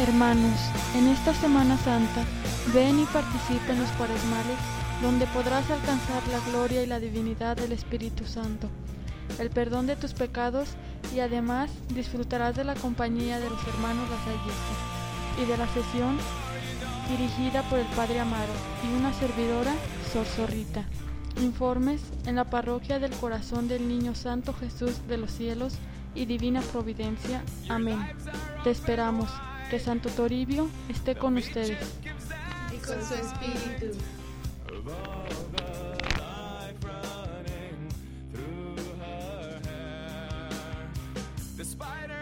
Hermanos, en esta Semana Santa, ven y participa en los cuaresmales, donde podrás alcanzar la gloria y la divinidad del Espíritu Santo, el perdón de tus pecados y además disfrutarás de la compañía de los hermanos lasallistas y de la sesión dirigida por el Padre Amaro y una servidora, Sor Zorrita. Informes en la parroquia del Corazón del Niño Santo Jesús de los Cielos y Divina Providencia. Amén. Te esperamos. Que Santo Toribio esté con ustedes. y con su espíritu. The spiders